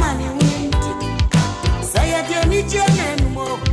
money. Say I don't need your anymore. Oh.